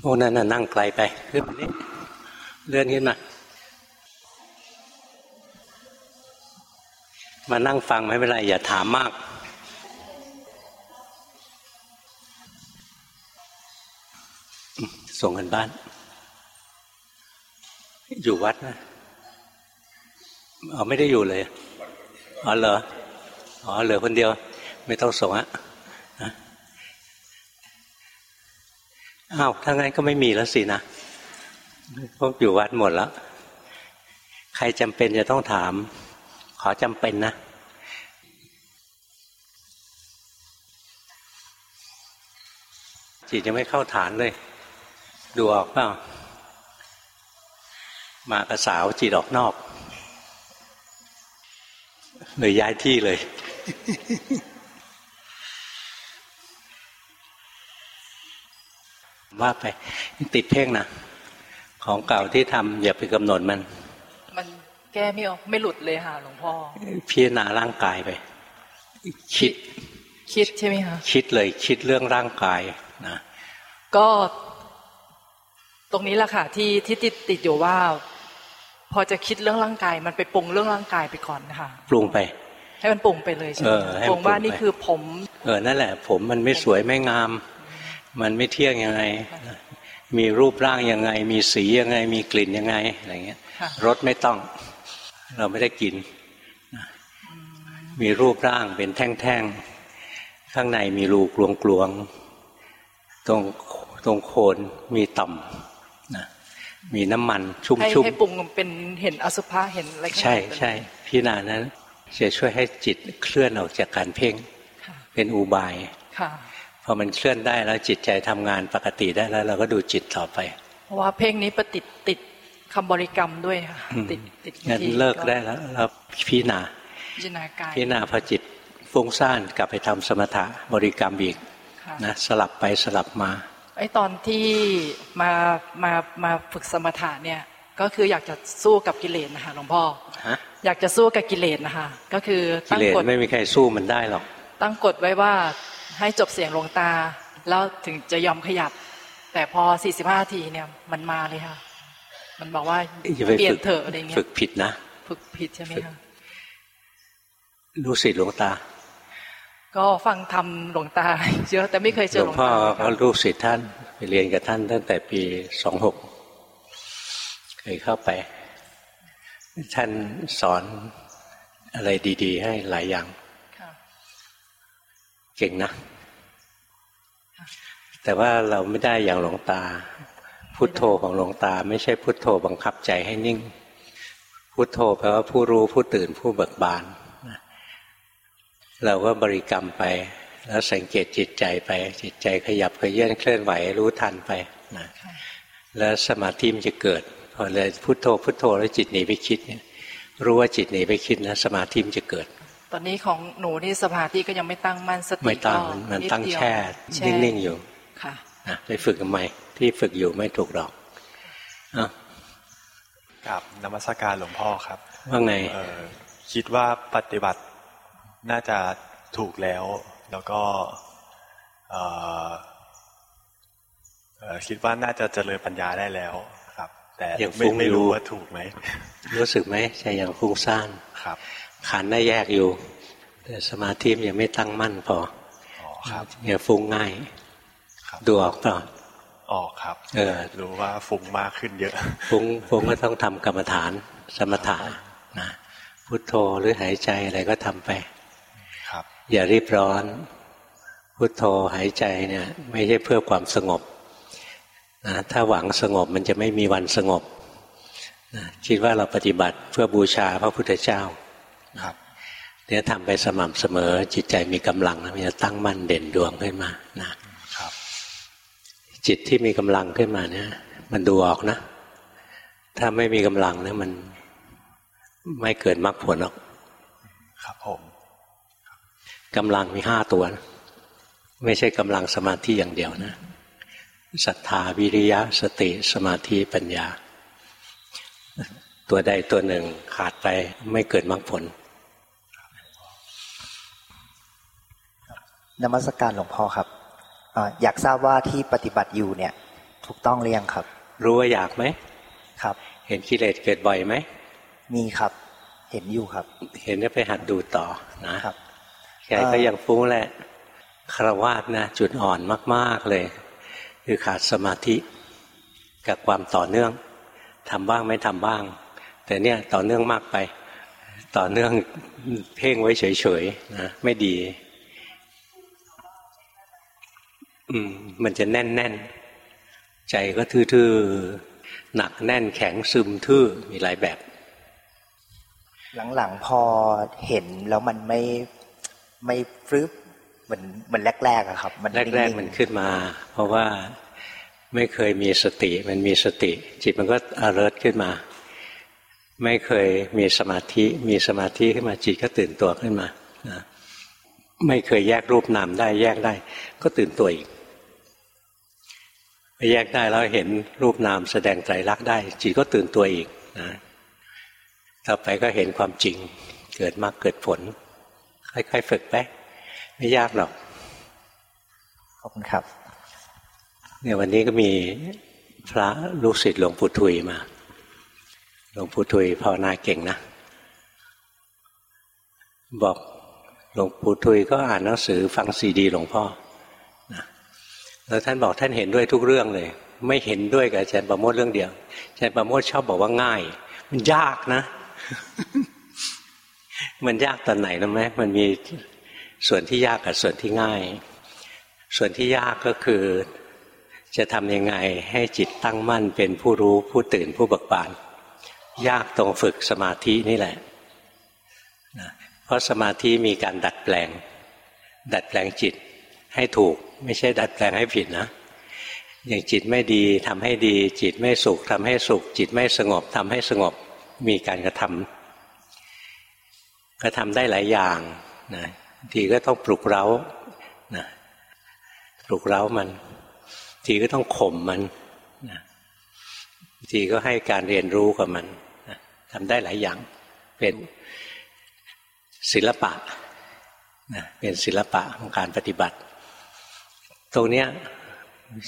โอ้นั่นน่ะนั่งไกลไปขึ้นมานี่เลื่อนขึ้นมามานั่งฟังไม่เป็นไรอย่าถามมาก ส่งกันบ้าน อยู่วัดนะอ๋อไม่ได้อยู่เลย อ๋อเหรอ อ๋อเหลือคนเดียว ไม่ต้องส่งอะ อ้าวถ้างั้นก็ไม่มีแล้วสินะพวกอยู่วัดหมดแล้ว ใครจำเป็นจะต้องถาม ขอจำเป็นนะจิตยังไม่เข้าฐานเลย ดูออกเปล่า มากระสาวจิตออกนอกเลยย้ายที่เลย ว่าไปติดเพ่งนะของเก่าที่ทำอย่าไปกำหนดมัน มันแก้ไม่ออกไม่หลุดเลยค่ะหลวงพ่อพิจารณาร่างกายไป คิด คิดใช่ไหมคะคิดเลยคิดเรื่องร่างกายนะก็ตรงนี้แหละค่ะที่ที่ติดติดอยู่ว่า พอจะคิดเรื่องร่างกาย มันไปปรุงเรื่องร่างกายไปก่อนนะคะปรุงไป ให้มันปรุงไปเลยใช่ไหมเออให้มันปรุงว่าปรุงไปนี่คือผม เออนั่นแหละ ผมมันไม่สวยไม่งาม มันไม่เที่ยงยังไง มีรูปร่างยังไง มีสียังไง มีกลิ่นยังไงอะไรเงี้ยค่ะรสไม่ต้อง เราไม่ได้กิน มีรูปร่างเป็นแท่งๆ ข้างในมีรูกลวงๆ ตรงตรงโคนมีต่ำนะมีน้ำมันชุ่มให้ชุ่มให้ปรุงเป็นเห็นอสุภะเห็นอะไรข้างนใช่เป็นใช่พิจารณานั้นจะช่วยให้จิตเคลื่อนออกจากการเพ่งค่ะเป็นอุบายค่ะ พอมันเคลื่อนได้แล้วจิตใจทำงานปกติได้แล้ว เราก็ดูจิตต่อไป เพราะว่าเพลงนี้ประติดติดคำบริกรรมด้วยค่ะอืมติดติดงั้นที่เลิกได้แล้วเราพิจารณาพิจารณากายพิจารณาพอจิตฟุ้งซ่านกลับไปทำสมถะบริกรรมอีกค่ะนะสลับไปสลับมาไอ้ตอนที่มามามาฝึกสมถะเนี่ยก็คืออยากจะสู้กับกิเลสนะคะหลวงพ่อฮะอยากจะสู้กับกิเลสนะคะก็คือกิตั้งเลสกฎไม่มีใครสู้มันได้หรอกตั้งกฎไว้ว่า ให้จบเสียงหลวงตา แล้วถึงจะยอมขยับ แต่พอ 45 ทีเนี่ย มันมาเลยค่ะ มันบอกว่าอย่าไปเปลี่ยฝึนกเถอะอะไรเงี้ฝึยกผิดนะฝึกผิดใช่ไหมคะรู้สิทธิ์หลวงตา ก็ฟังทำหลวงตาเยอะแต่ไม่เคยเจหลอวหงลวงพ่อตาเขาลูกศิษย์ท่านไปเรียนกับท่านตั้งแต่ปีสองหกเคยเข้าไป ท่านสอนอะไรดี ๆ ให้หลายอย่างค่ะ เก่งนะ แต่ว่าเราไม่ได้อย่างหลวงตา พุทโธของหลวงตา ไม่ใช่พุทโธบังคับใจให้นิ่ง พุทโธแปลว่าผู้รู้ผู้ตื่นผู้เบิกบาน เราก็บริกรรมไป แล้วสังเกตจิตใจไป จิตใจขยับขยื่นเคลื่อนไหวรู้ทันไปนะแล้วสมาธิมันจะเกิดพอเลยพุทโธพุทโธแล้วจิตหนีไปคิดเนี่ยรู้ว่าจิตหนีไปคิดนะสมาธิมันจะเกิด ตอนนี้ของหนูนี่สมาธิก็ยังไม่ตั้งมั่นสติไม่ตั้งก็มันมันดตั้งเดียวแช่แช่นิ่งๆอยู่ค่ะนะไปฝึกทำไมที่ฝึกอยู่ไม่ถูกหรอกอ้าวกับนมัสการหลวงพ่อครับว่าไงเออคิดว่าปฏิบัติน่าจะถูกแล้ว แล้วก็เอ่อเอ่อคิดว่าน่าจะเจริญปัญญาได้แล้วครับ แต่ยังไม่ฟุ้งไม่อยู่รู้ว่าถูกไหมรู้สึกไหมใจยังฟุ้งซ่านครับขันได้แยกอยู่ แต่สมาธิมันยังไม่ตั้งมั่นพออ๋อครับอย่าฟุ้งง่ายครับดูออกเปล่าออกครับ เออ รู้ว่าฟุ้งมากขึ้นเยอะ ฟุ้งฟุ้งก็ต้องทำกรรมฐานสมถะนะพุทโธหรือหายใจอะไรก็ทำไป ครับ อย่ารีบร้อน พุทโธหายใจเนี่ย ไม่ใช่เพื่อความสงบนะ ถ้าหวังสงบมันจะไม่มีวันสงบนะคิดว่าเราปฏิบัติเพื่อบูชาพระพุทธเจ้าครับเนี่ยทำไปสม่ำเสมอ จิตใจมีกำลังแล้วมันจะตั้งมั่นเด่นดวงขึ้นมานะครับ จิตที่มีกำลังขึ้นมาเนี่ย มันดูออกนะ ถ้าไม่มีกำลังเนี่ยมันไม่เกิดมรรคผลหรอกครับผมกำลังมีห้าตัวนะไม่ใช่กำลังสมาธิอย่างเดียวนะ ศรัทธาวิริยะสติสมาธิปัญญา ตัวใดตัวหนึ่งขาดไปไม่เกิดมรรคผลนมัสการหลวงพ่อครับอาอยากทราบว่าที่ปฏิบัติอยู่เนี่ย ถูกต้องเรียงครับ รู้ว่าอยากไหมครับ เห็นกิเลสเกิดบ่อยไหมมีครับ เห็นอยู่ครับ เห็นแล้วไปหัดดูต่อนะครับแกก็ยังฟุ้งแหละคารวาสนะจุดอ่อนมาก ๆเลย คือขาดสมาธิกับความต่อเนื่องทำบ้างไม่ทำบ้าง แต่เนี่ยต่อเนื่องมากไป ต่อเนื่องเพ่งไว้เฉยๆนะไม่ดี อืมมันจะแน่นๆ ใจก็ทื่อๆ หนักแน่นแข็งซึมทื่อมีหลายแบบ หลังๆพอเห็นแล้วมันไม่ไม่ฟรึบ มือนมือนแรกๆอะครับ มันแรกๆมันขึ้นมา เพราะว่าไม่เคยมีสติ มันมีสติ จิตมันก็ alert ขึ้นมา ไม่เคยมีสมาธิ มีสมาธิขึ้นมาจิตก็ตื่นตัวขึ้นมานะไม่เคยแยกรูปนามได้แยกได้ ก็ตื่นตัวอีกไปแยกได้แล้วเห็นรูปนามแสดงไตรลักษณ์ได้จิตก็ตื่นตัวอีกนะต่อไปก็เห็นความจริง เกิดมากเกิดผลค่อยๆฝึกไป ไม่ยากหรอก ขอบคุณครับ เนี่ยวันนี้ก็มีพระลูกศิษย์หลวงปู่ทุยมา หลวงปู่ทุยภาวนาเก่งนะ บอกหลวงปู่ทุยก็อ่านหนังสือฟังซีดีหลวงพ่อนะแล้วท่านบอกท่านเห็นด้วยทุกเรื่องเลย ไม่เห็นด้วยกับอาจารย์ประโมทเรื่องเดียว อาจารย์ประโมทชอบบอกว่าง่าย มันยากนะ มันยากตอนไหนนะไหมมันมี ส่วนที่ยากกับส่วนที่ง่าย ส่วนที่ยากก็คือ จะทำยังไงให้จิตตั้งมั่นเป็นผู้รู้ผู้ตื่นผู้เบิกบาน ยากตรงฝึกสมาธินี่แหละนะเพราะสมาธิมีการดัดแปลง ดัดแปลงจิตให้ถูก ไม่ใช่ดัดแปลงให้ผิดนะ อย่างจิตไม่ดีทำให้ดี จิตไม่สุขทำให้สุข จิตไม่สงบทำให้สงบมีการกระทำกระทำได้หลายอย่างนะ ทีก็ต้องปลุกเร้านะปลุกเร้ามัน ทีก็ต้องข่มมันนะทีก็ให้การเรียนรู้กับมันนะทำได้หลายอย่างเป็นศิลปะนะเป็นศิลปะของการปฏิบัติ ตรงเนี้ย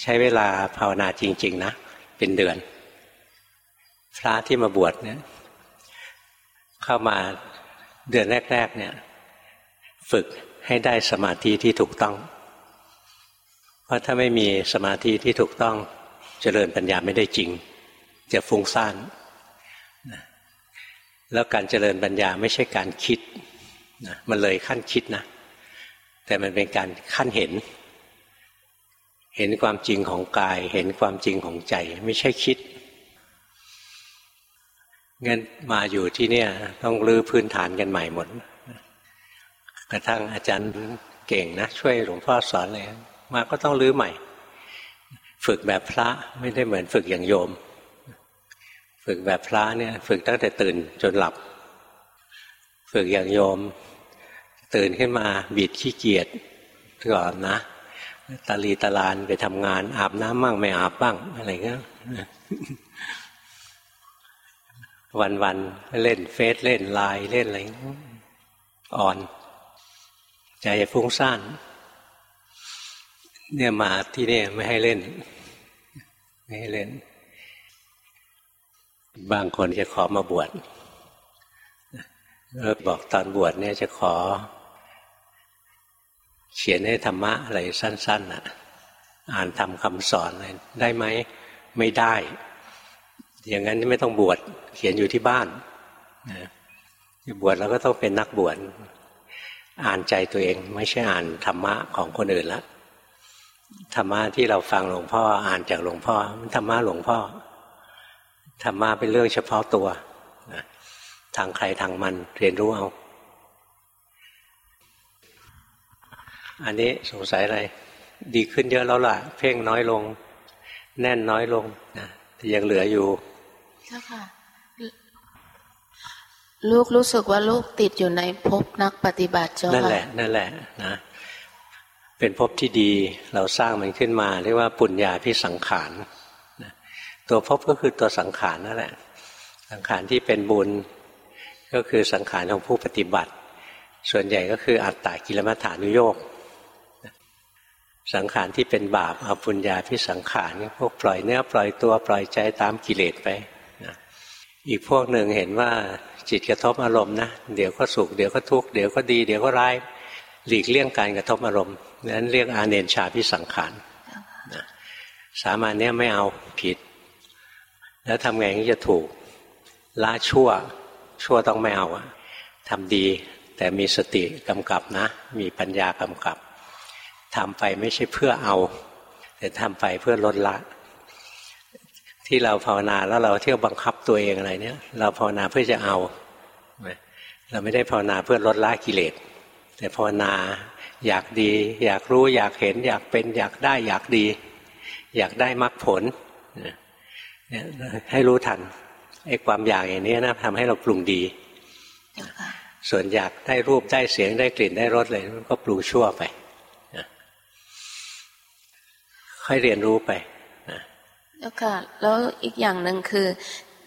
ใช้เวลาภาวนาจริง ๆ นะ เป็นเดือน พระที่มาบวชเนี่ย เข้ามาเดือนแรก ๆ เนี่ย ฝึกให้ได้สมาธิที่ถูกต้อง เพราะถ้าไม่มีสมาธิที่ถูกต้องจเจริญปัญญาไม่ได้จริง จะฟุ้งซ่านแล้วการเจริญปัญญาไม่ใช่การคิดนะมันเลยขั้นคิดนะ แต่มันเป็นการขั้นเห็น เห็นความจริงของกาย เห็นความจริงของใจ ไม่ใช่คิดงั้นมาอยู่ที่เนี่ย ต้องรื้อพื้นฐานกันใหม่หมด กระทั่งอาจารย์เก่งนะ ช่วยหลวงพ่อสอนเลยมาก็ต้องรื้อใหม่ ฝึกแบบพระไม่ได้เหมือนฝึกอย่างโยม ฝึกแบบพระเนี่ย ฝึกตั้งแต่ตื่นจนหลับ ฝึกอย่างโยม ตื่นขึ้นมาบิดขี้เกียจก่อนนะตาลีตาลานไปทำงานอาบน้ำบ้างไม่อาบบ้างอะไรเงี้ยวันวันเล่นเฟซเล่นไลน์เล่นอะไรอ่อน ใจฟุ้งซ่าน เนี่ยมาที่นี่ไม่ให้เล่น ไม่ให้เล่น บางคนจะขอมาบวชแล้วบอกตอนบวชเนี่ยจะขอ เขียนให้ธรรมะอะไรสั้นๆอะ อ่านทำคำสอนอะไรได้ไหม ไม่ได้ อย่างนั้นไม่ต้องบวชเขียนอยู่ที่บ้านนะบวชแล้วก็ต้องเป็นนักบวช อ่านใจตัวเองไม่ใช่อ่านธรรมะของคนอื่นละธรรมะที่เราฟังหลวงพ่ออ่านจากหลวงพ่อธรรมะหลวงพ่อธรรมะเป็นเรื่องเฉพาะตัวทางใครทางมันเรียนรู้เอา อันนี้สงสัยอะไร ดีขึ้นเยอะแล้วล่ะ เพ่งน้อยลง แน่นน้อยลงนะแต่ยังเหลืออยู่ค่ะ ลูกรู้สึกว่าลูกติดอยู่ในภพนักปฏิบัติเจ้าค่ะนั่นแหละ นั่นแหละนะเป็นภพที่ดีเราสร้างมันขึ้นมาเรียกว่าปุญญาพิสังขารตัวภพก็คือตัวสังขารนั่นแหละ สังขารที่เป็นบุญก็คือสังขารของผู้ปฏิบัติ ส่วนใหญ่ก็คืออัตตากิลมัฐานุโยกสังขารที่เป็นบาปเอาปุญญาพิสังขารพวกปล่อยเนื้อปล่อยตัวปล่อยใจตามกิเลสไปนะอีกพวกหนึ่งเห็นว่า จิตกระทบอารมณ์นะเดี๋ยวก็สุขเดี๋ยวก็ทุกข์เดี๋ยวก็ดีเดี๋ยวก็ร้ายหลีกเลี่ยงการกระทบอารมณ์นั้นเรียกอาเนนชาพิสังขารสามาญเนี้ยไม่เอาผิด แล้วทำไงถึงจะถูกละชั่ว ชั่วต้องไม่เอาทำดีแต่มีสติกำกับนะ มีปัญญากำกับทำไปไม่ใช่เพื่อเอา แต่ทำไปเพื่อลดละ ที่เราภาวนาแล้วเราเที่ยวบังคับตัวเองอะไรเนี่ย เราภาวนาเพื่อจะเอา เราไม่ได้ภาวนาเพื่อลดละกิเลส แต่ภาวนาอยากดี อยากรู้อยากเห็น อยากเป็นอยากได้อยากดี อยากได้มรรคผลเนี่ยให้รู้ทันไอ้ความอยากอย่างนี้นะทำให้เราปรุงดี ส่วนอยากได้รูปได้เสียงได้กลิ่นได้รสเลยมันก็ปรุงชั่วไปค่อยเรียนรู้ไป แล้วค่ะ แล้วอีกอย่างหนึ่งคือ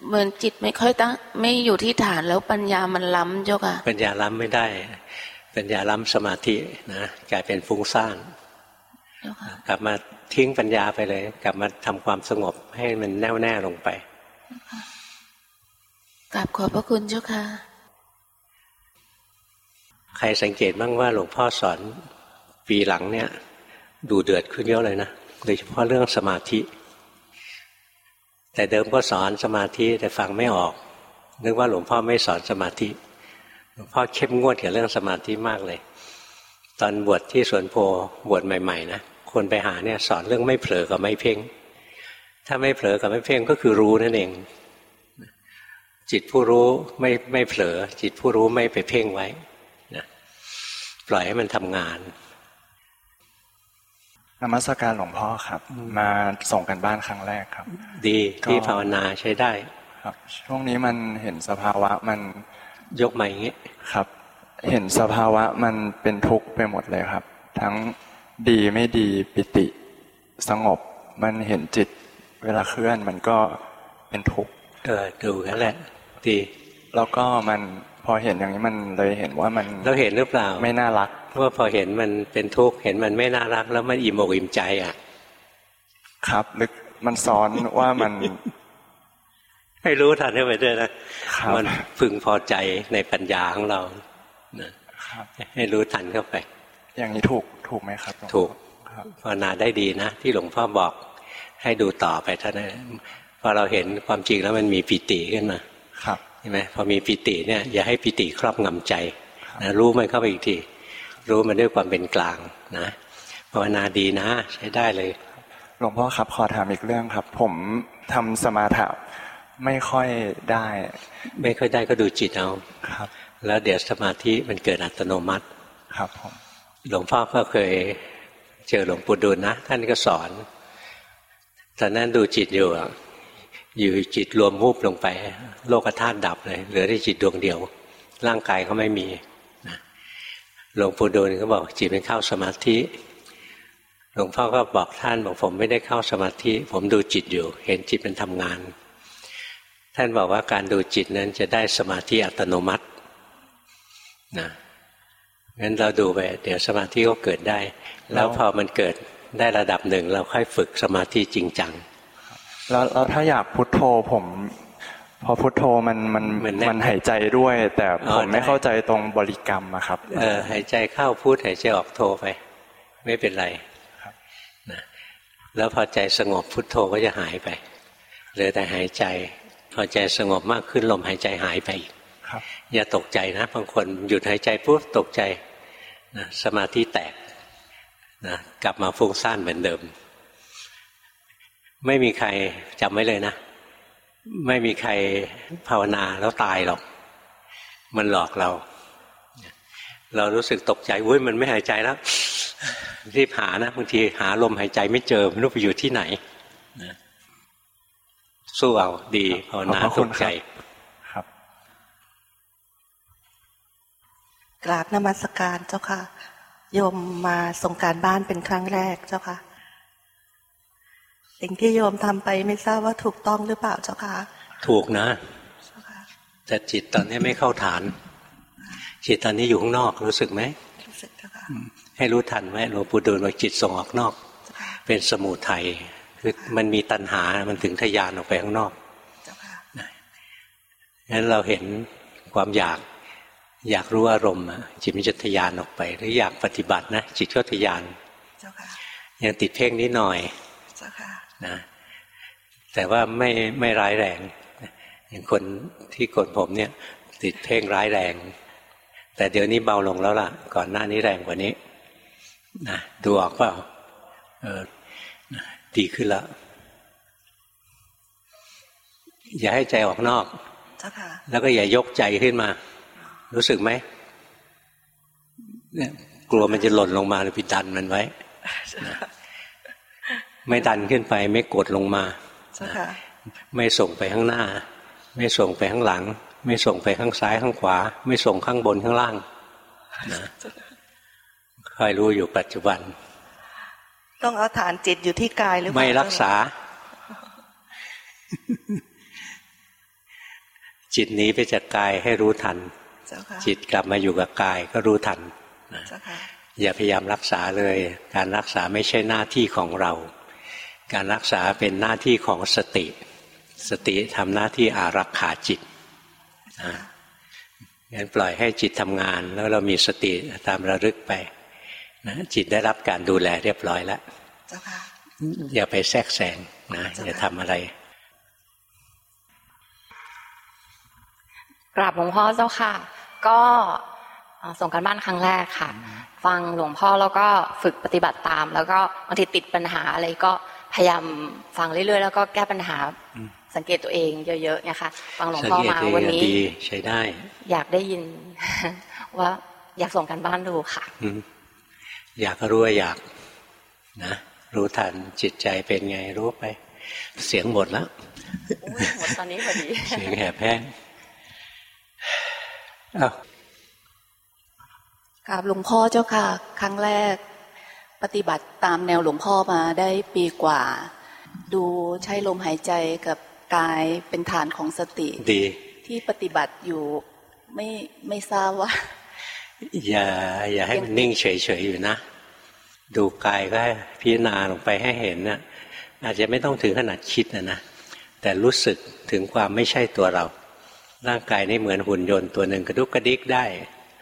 เหมือนจิตไม่ค่อยตั้งไม่อยู่ที่ฐานแล้วปัญญามันล้ำเจ้าค่ะ ปัญญาล้ำไม่ได้ ปัญญาล้ำสมาธินะกลายเป็นฟุ้งซ่านกลับมาทิ้งปัญญาไปเลย กลับมาทำความสงบให้มันแน่วแน่ลงไปกราบขอบพระคุณเจ้าค่ะ ใครสังเกตบ้างว่าหลวงพ่อสอนปีหลังเนี่ย ดูเดือดขึ้นเยอะเลยนะโดยเฉพาะเรื่องสมาธิ แต่เดิมก็สอนสมาธิแต่ฟังไม่ออก นึกว่าหลวงพ่อไม่สอนสมาธิ หลวงพ่อเข้มงวดกับเรื่องสมาธิมากเลย ตอนบวชที่สวนโพบวชใหม่ๆนะคนไปหาเนี่ยสอนเรื่องไม่เผลอกับไม่เพ่ง ถ้าไม่เผลอกับไม่เพ่งก็คือรู้นั่นเอง จิตผู้รู้ไม่ไม่เผลอ จิตผู้รู้ไม่ไปเพ่งไว้นะปล่อยให้มันทำงาน นมัสการหลวงพ่อครับ มาส่งกันบ้านครั้งแรกครับ ดีที่ภาวนาใช้ได้ ครับ ช่วงนี้มันเห็นสภาวะมันยกมาอย่างนี้ครับ เห็นสภาวะมันเป็นทุกข์ไปหมดเลยครับ ทั้งดีไม่ดีปิติสงบ มันเห็นจิตเวลาเคลื่อนมันก็เป็นทุกข์เออดูกันแหละดีแล้วก็มัน พอเห็นอย่างนี้มันเลยเห็นว่ามันเราเห็นหรือเปล่า ไม่น่ารักเพราะว่าพอเห็นมันเป็นทุกข์เห็นมันไม่น่ารัก แล้วมันอิ่มอกอิ่มใจอะ ครับลึกมันซ้อนว่ามันให้รู้ทันให้ไปด้วยนะมันพึงพอใจในปัญญาของเราให้รู้ทันเข้าไป อย่างนี้ถูกถูกไหมครับ ถูกภาวนาได้ดีนะ ที่หลวงพ่อบอกให้ดูต่อไปท่านพอเราเห็นความจริงแล้วมันมีปิติขึ้นมาครับ ใช่ไหมพอมีปิติเนี่ยอย่าให้ปิติครอบงำใจนะรู้มันเข้าไปอีกทีรู้มันด้วยความเป็นกลางนะภาวนาดีนะ ใช้ได้เลยหลวงพ่อครับขอถามอีกเรื่องครับ ผมทำสมาธิไม่ค่อยได้ ไม่ค่อยได้ก็ดูจิตเอาครับ แล้วเดี๋ยวสมาธิมันเกิดอัตโนมัติครับผมหลวงพ่อก็เคยเจอหลวงปู่ดูลนะ ท่านก็สอนตอนนั้นดูจิตอยู่ อยู่จิตรวมมูบลงไป โลกธาตุดับเลย เหลือได้จิตดวงเดียว ร่างกายเขาไม่มีหลวงปู่ดูลก็บอกจิตเป็นเข้าสมาธิหลวงพ่อก็บอกท่านบอกผมไม่ได้เข้าสมาธิ ผมดูจิตอยู่ เห็นจิตเป็นทำงาน ท่านบอกว่าการดูจิตนั้นจะได้สมาธิอัตโนมัตินะงั้นเราดูไปเดี๋ยวสมาธิก็เกิดได้ แล้วพอมันเกิดได้ระดับหนึ่ง เราค่อยฝึกสมาธิจริงจัง แล้วแล้วถ้าอยากพุทโธผม พอพุทโธมันมันมันหายใจด้วย แต่ผมไม่เข้าใจตรงบริกรรมอะครับ เออหายใจเข้าพูดหายใจออกโทไป ไม่เป็นไรครับนะแล้วพอใจสงบพุทโธก็จะหายไปเหลือแต่หายใจ พอใจสงบมากขึ้นลมหายใจหายไปครับอย่าตกใจนะบางคนหยุดหายใจปุ๊บตกใจนะสมาธิแตกนะกลับมาฟุ้งซ่านเหมือนเดิม ไม่มีใครจำไว้เลยนะ ไม่มีใครภาวนาแล้วตายหรอก มันหลอกเรา เรารู้สึกตกใจวุ้ยมันไม่หายใจแล้ว รีบหานะบางทีหาลมหายใจไม่เจอไม่รู้ไปอยู่ที่ไหนสู้เอาดีภาวนาตกใจครับ กราบนมัสการเจ้าค่ะ โยมมาส่งการบ้านเป็นครั้งแรกเจ้าค่ะ สิ่งที่โยมทำไปไม่ทราบว่าถูกต้องหรือเปล่าเจ้าค่ะถูกนะแต่จิตตอนนี้ไม่เข้าฐาน จิตตอนนี้อยู่ข้างนอกรู้สึกไหมรู้สึกเจ้าค่ะให้รู้ทันไว้หลวงปู่ดูลว่าจิตส่งออกนอกเจ้าค่ะเป็นสมุทัยคือมันมีตัณหามันถึงทะยานออกไปข้างนอกเจ้าค่ะงั้นเราเห็นความอยากอยากรู้อารมณ์อะจิตมันจะทะยานออกไป หรืออยากปฏิบัตินะจิตก็ทะยานเจ้าค่ะยังติดเพ่งนิดหน่อยเจ้าค่ะ นะแต่ว่าไม่ไม่ร้ายแรง อย่างคนที่โกนผมเนี่ย ติดเพ่งร้ายแรง แต่เดี๋ยวนี้เบาลงแล้วล่ะ ก่อนหน้านี้แรงกว่านี้นะดูออกเปล่าเออนะดีขึ้นแล้ว อย่าให้ใจออกนอกเจ้าค่ะแล้วก็อย่ายกใจขึ้นมา รู้สึกไหมเนี่ยกลัวมันจะหล่นลงมาเลยไปดันมันไว้นะ ไม่ดันขึ้นไปไม่กดลงมาเจ้าค่ะไม่ส่งไปข้างหน้า ไม่ส่งไปข้างหลัง ไม่ส่งไปข้างซ้ายข้างขวา ไม่ส่งข้างบนข้างล่างนะคอยรู้อยู่ปัจจุบัน ต้องเอาฐานจิตอยู่ที่กายหรือเปล่าไม่รักษา จิตหนีไปจากกายให้รู้ทันเจ้าค่ะจิตกลับมาอยู่กับกายก็รู้ทันนะเจ้าค่ะอย่าพยายามรักษาเลย การรักษาไม่ใช่หน้าที่ของเรา การรักษาเป็นหน้าที่ของสติ สติทำหน้าที่อารักขาจิตนะงั้นปล่อยให้จิตทำงาน แล้วเรามีสติตามระลึกไปนะจิตได้รับการดูแลเรียบร้อยแล้วเจ้าค่ะอย่าไปแทรกแซงนะจ้ะอย่าทำอะไร กราบหลวงพ่อเจ้าค่ะ ก็เอ่อส่งการบ้านครั้งแรกค่ะ ฟังหลวงพ่อแล้วก็ฝึกปฏิบัติตาม แล้วก็บางทีติดปัญหาอะไรก็ พยายามฟังเรื่อยๆ แล้วก็แก้ปัญหาสังเกตตัวเองเยอะๆเนี่ยค่ะฟังหลวงสังพ่อเกตมาตัวเองวันนี้ดีใช้ได้ อยากได้ยิน ว่าอยากส่งการบ้านดูค่ะอืมอยากก็รู้ว่าอยากนะรู้ทันจิตใจเป็นไงรู้ไป เสียงหมดแล้วอุ๊ยหมดตอนนี้พอดีเสียงแหบแห้งอ้าวกราบหลวงพ่อเจ้าค่ะ ครั้งแรก ปฏิบัติตามแนวหลวงพ่อมาได้ปีกว่า ดูใช้ลมหายใจกับกายเป็นฐานของสติดี ที่ปฏิบัติอยู่ไม่ไม่ทราบว่า อย่า อย่าให้มันนิ่งเฉยๆอยู่นะดูกายก็ให้พิจารณาลงไปให้เห็นนะอาจจะไม่ต้องถึงขนาดคิดนะนะแต่รู้สึกถึงความไม่ใช่ตัวเรา ร่างกายนี่เหมือนหุ่นยนต์ตัวหนึ่งกระดุกกระดิกได้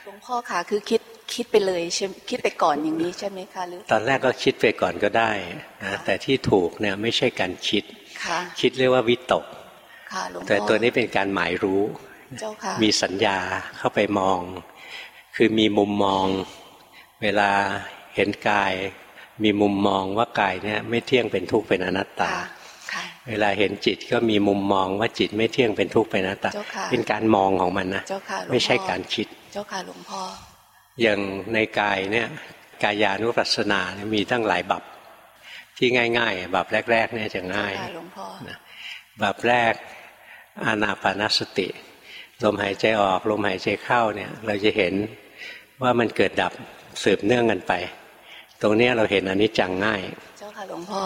หลวงพ่อค่ะคือคิด คิดไปเลยใช่คิดไปก่อนอย่างนี้ใช่ไหมคะหรือตอนแรกก็คิดไปก่อนก็ได้นะแต่ที่ถูกเนี่ยไม่ใช่การคิดค่ะคิดเรียกว่าวิตกค่ะหลวงพ่อแต่ตัวนี้เป็นการหมายรู้เจ้าค่ะมีสัญญาเข้าไปมอง คือมีมุมมอง เวลาเห็นกาย มีมุมมองว่ากายเนี่ยไม่เที่ยงเป็นทุกข์เป็นอนัตตาค่ะค่ะเวลาเห็นจิตก็มีมุมมองว่าจิตไม่เที่ยงเป็นทุกข์เป็นอนัตตาเจ้าค่ะเป็นการมองของมันนะเจ้าค่ะหลวงพ่อไม่ใช่การคิด เจ้าค่ะหลวงพ่อ อย่างในกายเนี่ยกายานุปัสสนาเนี่ยมีตั้งหลายบับที่ง่าย ๆ บับแรกๆเนี่ยจะง่ายค่ะหลวงพ่อแบบแรกอานาปานสติ ลมหายใจออก ลมหายใจเข้าเนี่ย เราจะเห็นว่ามันเกิดดับสืบเนื่องกันไป ตรงเนี้ยเราเห็นอนิจจังง่าย เจ้าค่ะหลวงพ่อ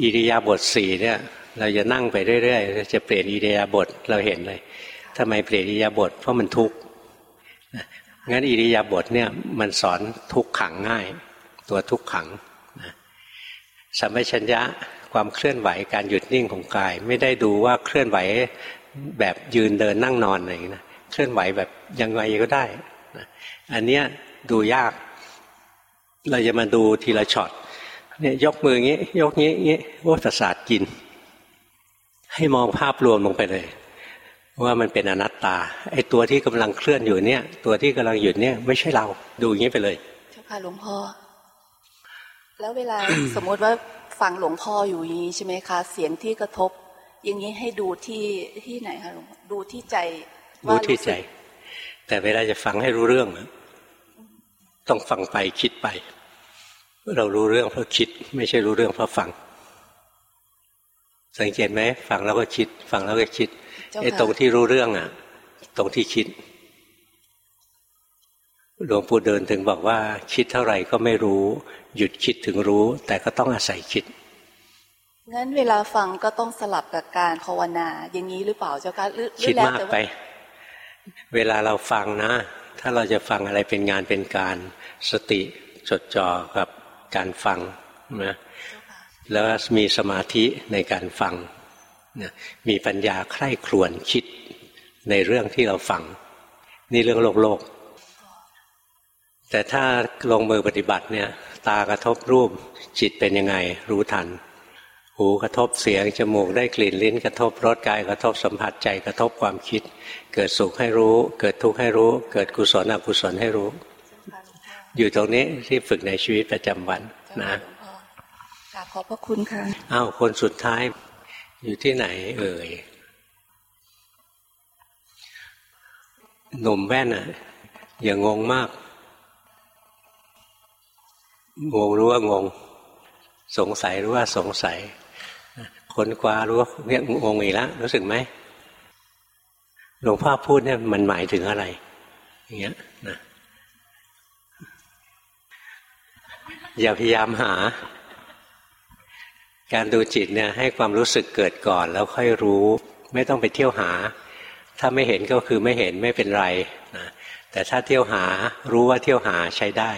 อิริยาบถสี่เนี่ย เราจะนั่งไปเรื่อยๆจะเปลี่ยนอิริยาบถเราเห็นเลยทำไมเปลี่ยนอิริยาบถเพราะมันทุกข์นะ งั้นอิริยาบถเนี่ยมันสอนทุกขังง่าย ตัวทุกขังนะสัมปชัญญะความเคลื่อนไหวการหยุดนิ่งของกาย ไม่ได้ดูว่าเคลื่อนไหวแบบยืนเดินนั่งนอนอะไรอย่างนี้นะเคลื่อนไหวแบบยังไงก็ได้นะอันเนี้ยดูยาก เราจะมาดูทีละช็อตเนี่ยยกมืออย่างนี้ ยกงี้งี้โอ้ประสาทกิน ให้มองภาพรวมลงไปเลย ว่ามันเป็นอนัตตาไอ้ตัวที่กำลังเคลื่อนอยู่เนี่ย ตัวที่กำลังหยุดเนี่ย ไม่ใช่เราดูอย่างนี้ไปเลยเจ้าค่ะหลวงพ่อแล้วเวลาสมมติว่าฟังหลวงพ่ออยู่อย่างนี้ใช่ไหมคะ เสียงที่กระทบ อย่างนี้ให้ดูที่ที่ไหนคะหลวงพ่อดูที่ใจรู้ที่ใจสึกแต่เวลาจะฟังให้รู้เรื่องอะต้องฟังไปคิดไป เรารู้เรื่องเพราะคิด ไม่ใช่รู้เรื่องเพราะฟัง สังเกตไหมฟังแล้วก็คิด ฟังแล้วก็คิดเจ้า ไอ้ค่ะตรงที่รู้เรื่องอะ ตรงที่คิดหลวงปู่เดินถึงบอกว่า คิดเท่าไหร่ก็ไม่รู้ หยุดคิดถึงรู้ แต่ก็ต้องอาศัยคิดงั้นเวลาฟังก็ต้องสลับกับการภาวนา อย่างนี้หรือเปล่าเจ้าคะหรือหรือคิดแล้วมากแต่ไปว่าเวลาเราฟังนะ ถ้าเราจะฟังอะไรเป็นงานเป็นการ สติจดจ่อกับการฟังนะแล้วมีสมาธิในการฟัง นะมีปัญญาใคร่ครวญคิดในเรื่องที่เราฟัง นี่เรื่องโลกโลก แต่ถ้าลงมือปฏิบัติเนี่ย ตากระทบรูปจิตเป็นยังไงรู้ทัน หูกระทบเสียง จมูกได้กลิ่นลิ้น กระทบรสกายกระทบสัมผัสใจกระทบความคิด เกิดสุขให้รู้ เกิดทุกข์ให้รู้ เกิดกุศลอกุศลให้รู้ อยู่ตรงนี้ที่ฝึกในชีวิตประจำวันนะกราบขอบพระคุณค่ะอ้าวคนสุดท้าย อยู่ที่ไหน เอ่ยหนุ่มแว่นอะ อย่างงงมาก งงรู้ว่างง สงสัยรู้ว่าสงสัยคนกวารู้ว่าเนี่ยงงอีกแล้วรู้สึกไหมหลวงพ่อพูดเนี่ยมันหมายถึงอะไร อย่างเงี้ยนะอย่าพยายามหา การดูจิตเนี่ยให้ความรู้สึกเกิดก่อนแล้วค่อยรู้ ไม่ต้องไปเที่ยวหา ถ้าไม่เห็นก็คือไม่เห็นไม่เป็นไรนะแต่ถ้าเที่ยวหารู้ว่าเที่ยวหาใช้ได้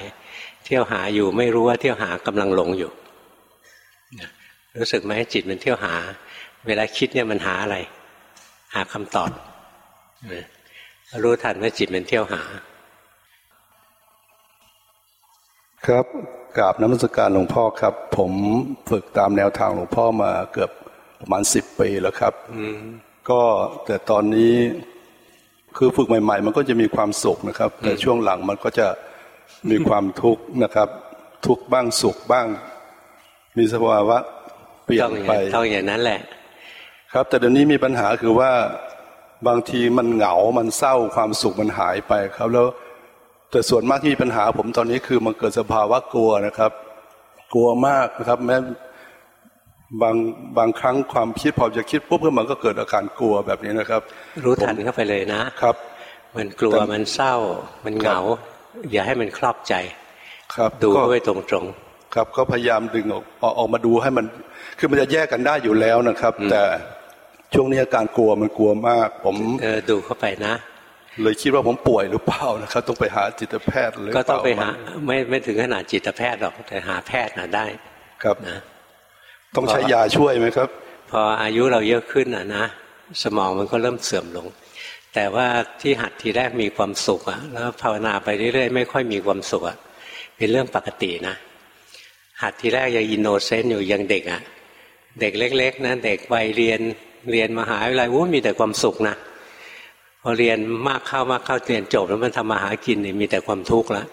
เที่ยวหาอยู่ไม่รู้ว่าเที่ยวหากำลังหลงอยู่รู้สึกไหมจิตมันเที่ยวหา เวลาคิดเนี่ยมันหาอะไร หาคำตอบรู้ทันว่าจิตมันเที่ยวหา ครับ กราบน้ำมศการหลวงพ่อครับ ผมฝึกตามแนวทางหลวงพ่อมาเกือบประมาณสิบปีแล้วครับก็แต่ตอนนี้คือฝึกใหม่ ๆ มันก็จะมีความสุขนะครับ แต่ช่วงหลังมันก็จะมีความทุกข์นะครับ ทุกข์บ้างสุขบ้าง มีสภาวะเปลี่ยนไปเท่าอย่างนั้นแหละ ครับ แต่เดี๋ยวนี้มีปัญหาคือว่าบางทีมันเหงา มันเศร้าความสุขมันหายไปครับ แล้ว แต่ส่วนมากที่มีปัญหาผมตอนนี้คือมันเกิดสภาวะกลัวนะครับ กลัวมากนะครับ แม้บางบางครั้งความคิดพอจะคิดปุ๊บมันก็เกิดอาการกลัวแบบนี้นะครับ รู้ทันเข้าไปเลยนะครับ มันกลัวมันเศร้า มันเหงา อย่าให้มันครอบใจ ครับดูไว้ตรงๆครับ ก็พยายามดึงออกออกมาดูให้มัน คือมันจะแยกกันได้อยู่แล้วนะครับ แต่ช่วงนี้อาการกลัวมันกลัวมาก ผมเออดูเข้าไปนะ เลยคิดว่าผมป่วยหรือเปล่านะครับ ต้องไปหาจิตแพทย์เลยก็ต้องไปหาไม่ไม่ถึงขนาดจิตแพทย์หรอกแต่หาแพทย์นะได้ครับนะ ต้องใช้ยาช่วยไหมครับ พออายุเราเยอะขึ้นอะนะสมองมันก็เริ่มเสื่อมลง แต่ว่าที่หัดทีแรกมีความสุขอะแล้วภาวนาไปเรื่อยๆไม่ค่อยมีความสุขอะเป็นเรื่องปกตินะ หัดทีแรกยัง innocent อยู่ยังเด็กอะเด็กเล็ก ๆนะเด็กวัยเรียนเรียนมหาวิทยาลัยวุ้มีแต่ความสุขนะ พอเรียนมากเข้ามากเข้าเรียนจบแล้วมันทำมาหากินนี่มีแต่ความทุกข์แล้ว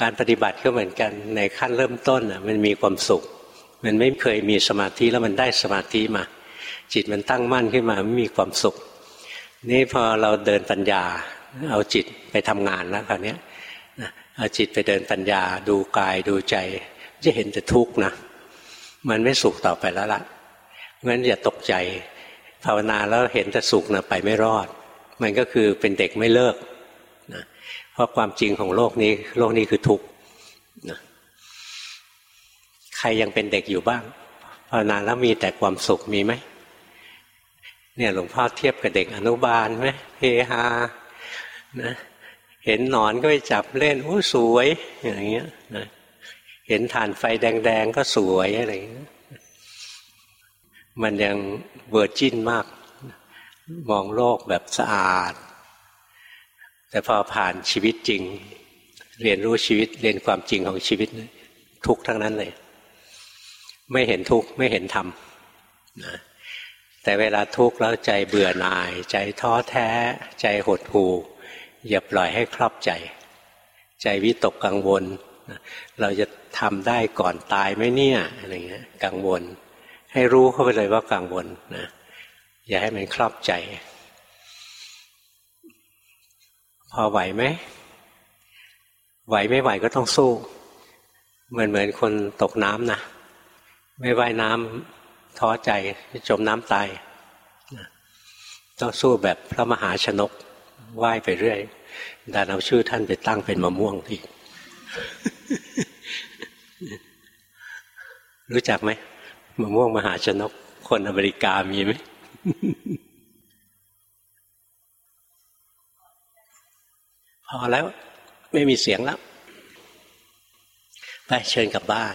การปฏิบัติก็เหมือนกันในขั้นเริ่มต้นอะมันมีความสุข มันไม่เคยมีสมาธิแล้วมันได้สมาธิมา จิตมันตั้งมั่นขึ้นมาไม่มีความสุข นี่พอเราเดินปัญญา เอาจิตไปทำงานแล้วคราวนี้เอาจิตไปเดินปัญญา ดูกายดูใจ จะเห็นแต่ทุกข์นะมันไม่สุขต่อไปแล้วละ่ะงั้นอย่าตกใจภาวนาแล้วเห็นแต่สุขนะไปไม่รอด มันก็คือเป็นเด็กไม่เลิกนะเพราะความจริงของโลกนี้ โลกนี้คือทุกข์นะใครยังเป็นเด็กอยู่บ้างภาวนาแล้วมีแต่ความสุขมีไหมเนี่ยหลวงพ่อเทียบกับเด็กอนุบาลไหมเฮฮานะเห็นหนอนก็ไปจับเล่นโอ้สวยอย่างเงี้ยนะเห็นฐานไฟแดง ๆ ก็สวยอะไรอย่างเงี้ยมันยังเวอร์จินมาก มองโลกแบบสะอาด แต่พอผ่านชีวิตจริง เรียนรู้ชีวิตเรียนความจริงของชีวิตทุกทั้งนั้นเลย ไม่เห็นทุกไม่เห็นธรรมนะแต่เวลาทุกข์แล้วใจเบื่อหน่าย ใจท้อแท้ ใจหดหู่อย่าปล่อยให้ครอบใจ ใจวิตกกังวล เราจะทำได้ก่อนตายไหมเนี่ยอะไรเงี้ยกังวล ให้รู้เข้าไปเลยว่ากังวลนะ อย่าให้มันครอบใจ พอไหวไหมไหวไม่ไหวก็ต้องสู้เหมือนเหมือนคนตกน้ำนะไม่ว่ายน้ำท้อใจจมน้ำตายต้องสู้แบบพระมหาชนกว่ายไปเรื่อยดันเอาชื่อท่านไปตั้งเป็นมะม่วงที่รู้จักไหมมะม่วงมหาชนก คนอเมริกามีไหม พอแล้ว ไม่มีเสียงแล้ว ไปเชิญกลับบ้าน